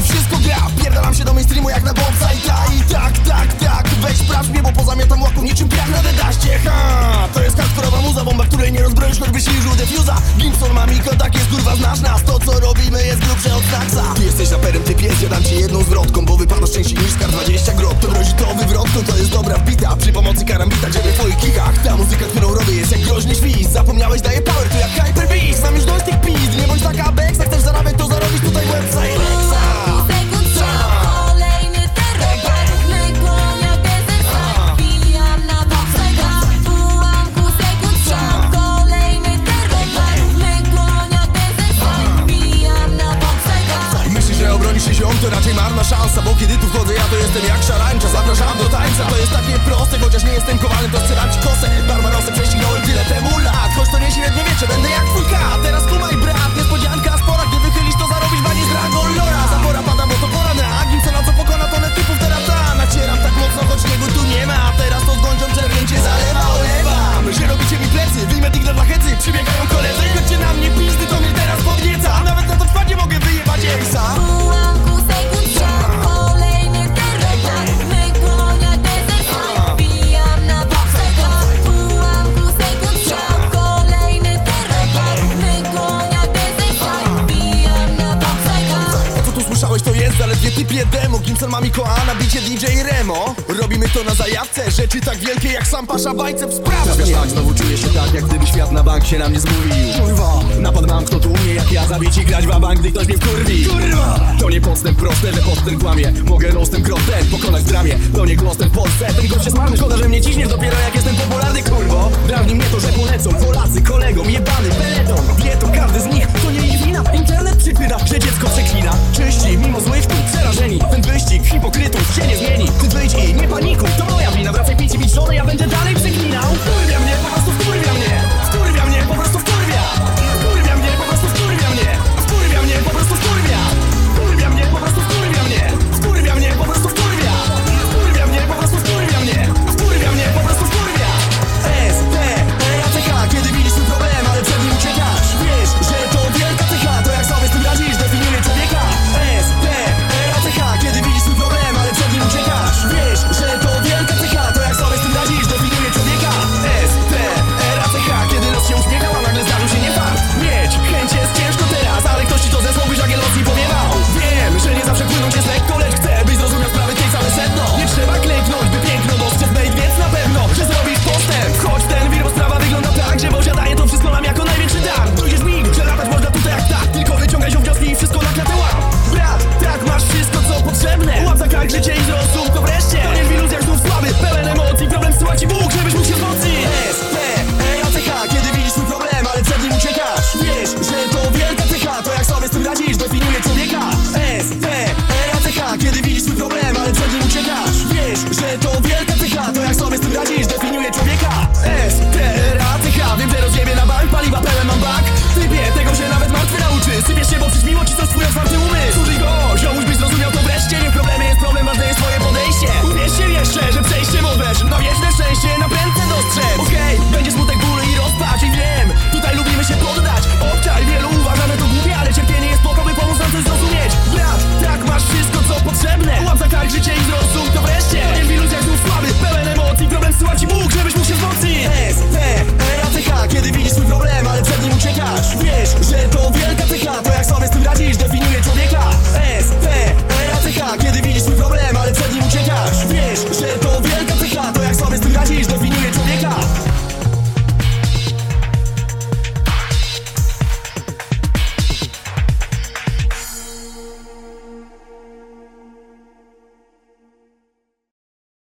i wszystko gra. Pierdalam się do mainstreamu jak na bonsai I tak, tak, tak, weź sprawdź mnie, bo pozamiatam łaką niczym piach na dedaście. Ha, to jest hardkorowa muza, bomba, której nie rozbroisz, choćbyś liżył defuza. Gimson ma Miko, tak jest kurwa, znasz nas. To co robimy jest grubsze od taxa Ty jesteś raperem, ty pies, ja dam ci jedną zwrotką Bo wypadasz częściej niż skar 20 grot. To grozi to wywrotką, to jest dobra wbita. Przy pomocy karambita, gdzie w twoich kikach Ta muzyka, którą robię jest jak groźny świst. Zapomniałeś, daje szansa Bo kiedy tu wchodzę, ja to jestem jak szarańcza. Zapraszam do tańca, to jest takie proste Chociaż nie jestem kowalem, to strzelam ci kosę. Barbarosem prześcignąłem tyle temu lat Choć to nie średniowiecze, typie demo Gimson ma Mikoana, bicie DJ Remo. Robimy to na zajawce, rzeczy tak wielkie jak sam pasza bajcep Sprawdź. Tak, znowu czuję się tak, jak gdyby świat na bank się na mnie zmówił. Kurwa, Napad mam, kto tu umie, jak ja zabić i grać w bank, gdy ktoś mnie wkurwi. Kurwa. To nie podstęp proste, że podstęp kłamie. Mogę rostem krotem pokonać w dramie. To nie głosem w Polsce, ten gość jest marny Szkoda, że mnie ciśniesz dopiero jak jestem popularny,